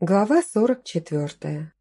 Глава сорок четвертая.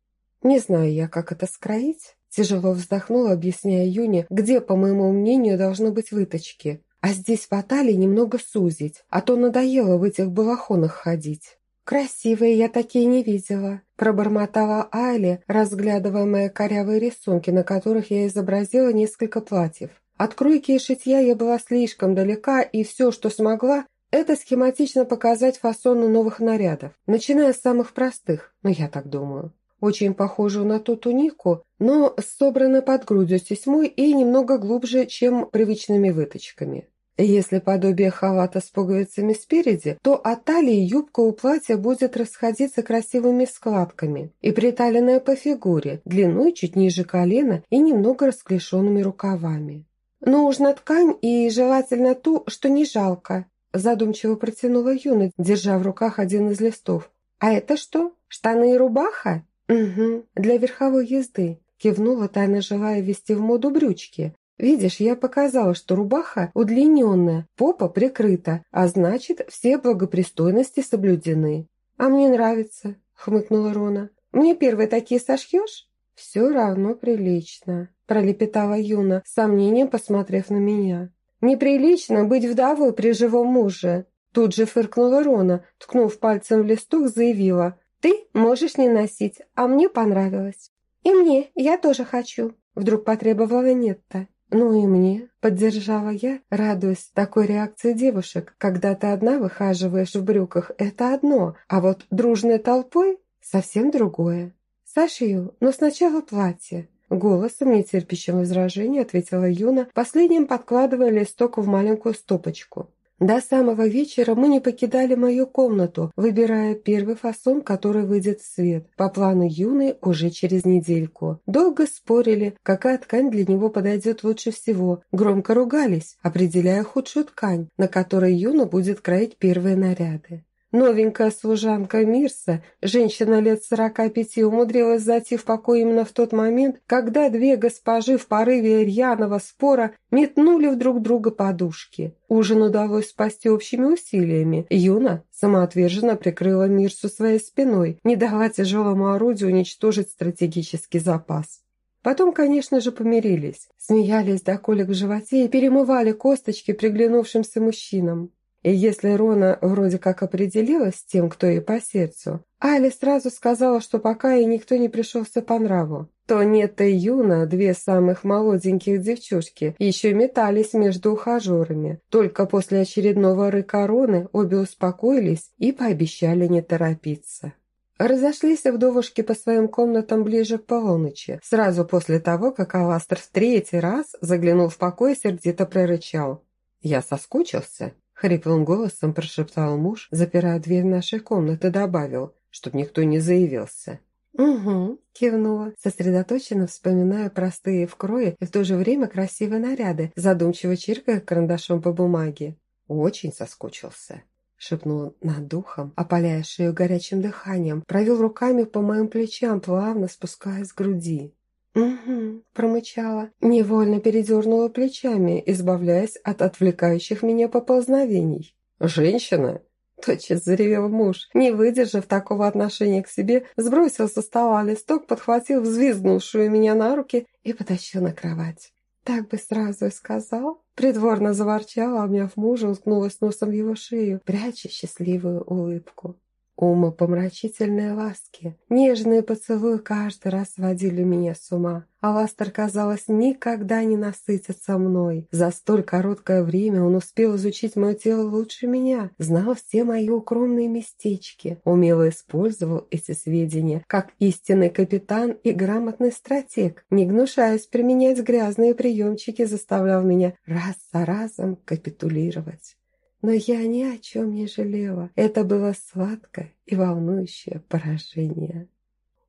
Не знаю я, как это скроить. Тяжело вздохнула, объясняя Юне, где, по моему мнению, должны быть выточки. А здесь в Аталии немного сузить, а то надоело в этих балахонах ходить. «Красивые я такие не видела», – пробормотала Айли, разглядывая мои корявые рисунки, на которых я изобразила несколько платьев. От кройки и шитья я была слишком далека, и все, что смогла, это схематично показать фасоны новых нарядов, начиная с самых простых, ну я так думаю. Очень похожую на ту тунику, но собрана под грудью с тесьмой и немного глубже, чем привычными выточками. Если подобие халата с пуговицами спереди, то от талии юбка у платья будет расходиться красивыми складками и приталенная по фигуре, длиной чуть ниже колена и немного расклешенными рукавами. Нужна ткань и желательно ту, что не жалко, Задумчиво протянула Юна, держа в руках один из листов. «А это что? Штаны и рубаха?» «Угу, для верховой езды», кивнула, тайно желая ввести в моду брючки. «Видишь, я показала, что рубаха удлиненная, попа прикрыта, а значит, все благопристойности соблюдены». «А мне нравится», — хмыкнула Рона. «Мне первые такие сошьешь?» «Все равно прилично», — пролепетала Юна, с сомнением посмотрев на меня. «Неприлично быть вдовой при живом муже!» Тут же фыркнула Рона, ткнув пальцем в листок, заявила. «Ты можешь не носить, а мне понравилось». «И мне, я тоже хочу», — вдруг потребовала Нетта. «Ну и мне», — поддержала я, радуясь такой реакции девушек. «Когда ты одна выхаживаешь в брюках, это одно, а вот дружной толпой — совсем другое». «Сошью, но сначала платье», Голосом, нетерпящим возражения, ответила Юна, последним подкладывая листок в маленькую стопочку. До самого вечера мы не покидали мою комнату, выбирая первый фасон, который выйдет в свет. По плану Юны уже через недельку. Долго спорили, какая ткань для него подойдет лучше всего. Громко ругались, определяя худшую ткань, на которой Юна будет кроить первые наряды. Новенькая служанка Мирса, женщина лет сорока пяти, умудрилась зайти в покой именно в тот момент, когда две госпожи в порыве рьяного спора метнули в друг друга подушки. Ужин удалось спасти общими усилиями. Юна самоотверженно прикрыла Мирсу своей спиной, не дала тяжелому орудию уничтожить стратегический запас. Потом, конечно же, помирились, смеялись до колик в животе и перемывали косточки приглянувшимся мужчинам. И если Рона вроде как определилась с тем, кто ей по сердцу, Али сразу сказала, что пока ей никто не пришелся по нраву, то нет и Юна, две самых молоденьких девчушки, еще метались между ухажерами. Только после очередного рыка Роны обе успокоились и пообещали не торопиться. Разошлись вдовушки по своим комнатам ближе к полуночи, сразу после того, как Аластер в третий раз заглянул в покой и сердито прорычал. «Я соскучился?» Хриплым голосом прошептал муж, запирая дверь нашей комнаты, добавил, чтоб никто не заявился. «Угу», – кивнула, сосредоточенно вспоминая простые вкрои и в то же время красивые наряды, задумчиво чиркая карандашом по бумаге. «Очень соскучился», – шепнул над духом, опаляя шею горячим дыханием, провел руками по моим плечам, плавно спускаясь с груди. «Угу», – промычала, невольно передернула плечами, избавляясь от отвлекающих меня поползновений. «Женщина?» – тотчас заревел муж, не выдержав такого отношения к себе, сбросил со стола листок, подхватил взвизгнувшую меня на руки и потащил на кровать. «Так бы сразу и сказал», – придворно заворчала, обняв мужа, уткнулась носом в его шею, пряча счастливую улыбку. Умопомрачительные ласки, нежные поцелуи каждый раз сводили меня с ума. Аластер, казалось, никогда не насытится мной. За столь короткое время он успел изучить мое тело лучше меня, знал все мои укромные местечки, умело использовал эти сведения, как истинный капитан и грамотный стратег, не гнушаясь применять грязные приемчики, заставлял меня раз за разом капитулировать. Но я ни о чем не жалела. Это было сладкое и волнующее поражение.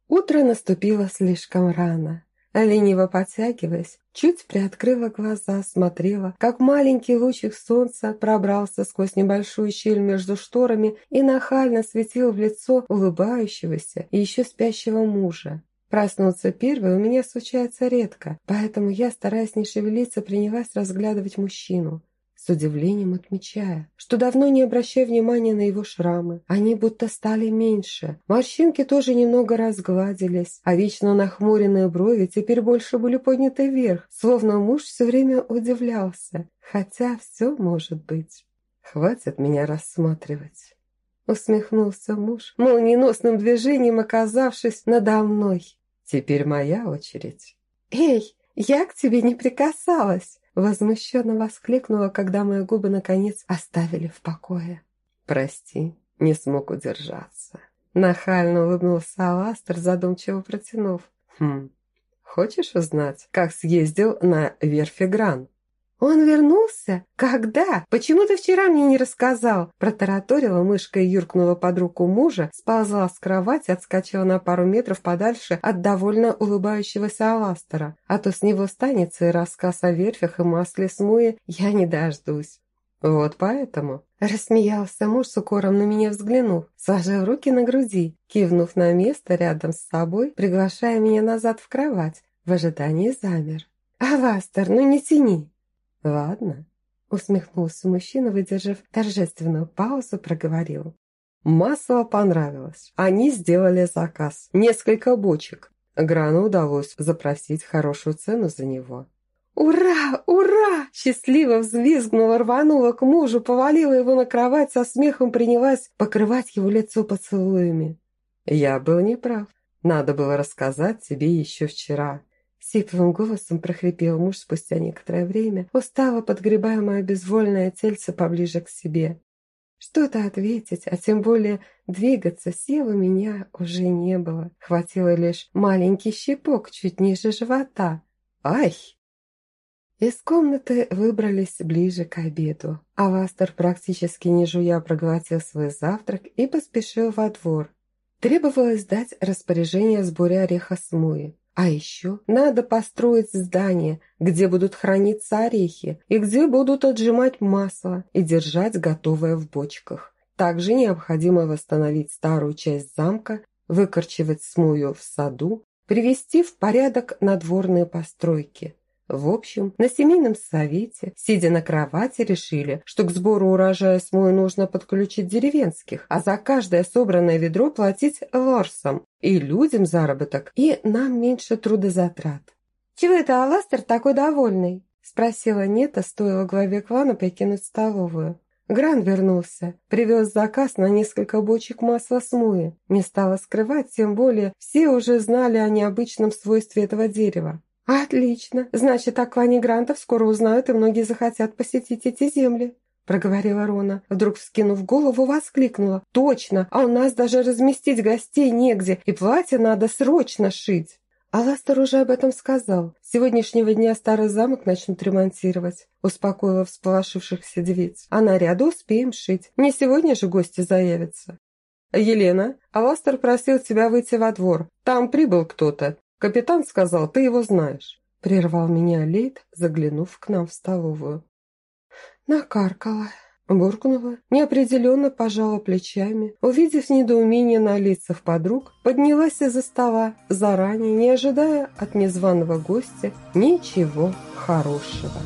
Утро наступило слишком рано. Лениво подтягиваясь, чуть приоткрыла глаза, смотрела, как маленький лучик солнца пробрался сквозь небольшую щель между шторами и нахально светил в лицо улыбающегося и еще спящего мужа. Проснуться первой у меня случается редко, поэтому я, стараясь не шевелиться, принялась разглядывать мужчину. С удивлением отмечая, что давно не обращая внимания на его шрамы. Они будто стали меньше. Морщинки тоже немного разгладились, а вечно нахмуренные брови теперь больше были подняты вверх, словно муж все время удивлялся. Хотя все может быть. Хватит меня рассматривать. Усмехнулся муж, молниеносным движением оказавшись надо мной. Теперь моя очередь. «Эй, я к тебе не прикасалась!» Возмущенно воскликнула, когда мои губы наконец оставили в покое. «Прости, не смог удержаться». Нахально улыбнулся Аластер, задумчиво протянув. «Хм, хочешь узнать, как съездил на Верфигран?» «Он вернулся? Когда? Почему ты вчера мне не рассказал?» Протараторила мышка и юркнула под руку мужа, сползла с кровати, отскочила на пару метров подальше от довольно улыбающегося Аластера. А то с него станется и рассказ о верфях и масле смуи я не дождусь. «Вот поэтому...» Рассмеялся муж с укором на меня взглянув, сложив руки на груди, кивнув на место рядом с собой, приглашая меня назад в кровать, в ожидании замер. «Авастер, ну не тяни!» «Ладно», — усмехнулся мужчина, выдержав торжественную паузу, проговорил. «Масло понравилось. Они сделали заказ. Несколько бочек. Грану удалось запросить хорошую цену за него». «Ура! Ура!» Счастливо взвизгнула, рванула к мужу, повалила его на кровать, со смехом принялась покрывать его лицо поцелуями. «Я был неправ. Надо было рассказать тебе еще вчера. Сиплым голосом прохрипел муж спустя некоторое время, устало подгребая мое безвольное тельце поближе к себе. Что-то ответить, а тем более двигаться сил у меня уже не было. Хватило лишь маленький щепок чуть ниже живота. Ай! Из комнаты выбрались ближе к обеду. Авастер практически не жуя проглотил свой завтрак и поспешил во двор. Требовалось дать распоряжение сборе ореха смуи. А еще надо построить здание, где будут храниться орехи и где будут отжимать масло и держать готовое в бочках. Также необходимо восстановить старую часть замка, выкорчевать смую в саду, привести в порядок надворные постройки – в общем, на семейном совете, сидя на кровати, решили, что к сбору урожая смолы нужно подключить деревенских, а за каждое собранное ведро платить лорсам, и людям заработок, и нам меньше трудозатрат. «Чего это Аластер такой довольный?» – спросила Нета, стоило главе клана покинуть столовую. Гран вернулся, привез заказ на несколько бочек масла смуи. Не стала скрывать, тем более все уже знали о необычном свойстве этого дерева. «Отлично. Значит, о клане Грантов скоро узнают, и многие захотят посетить эти земли», проговорила Рона. Вдруг, вскинув голову, воскликнула. «Точно! А у нас даже разместить гостей негде, и платье надо срочно шить!» Аластер уже об этом сказал. С сегодняшнего дня старый замок начнут ремонтировать. Успокоила всполошившихся девиц. А наряды успеем шить. Не сегодня же гости заявятся. «Елена, Аластер просил тебя выйти во двор. Там прибыл кто-то. Капитан сказал, ты его знаешь. Прервал меня Лейт, заглянув к нам в столовую. Накаркала, буркнула, неопределенно пожала плечами. Увидев недоумение на лицах подруг, поднялась из-за стола, заранее не ожидая от незваного гостя ничего хорошего.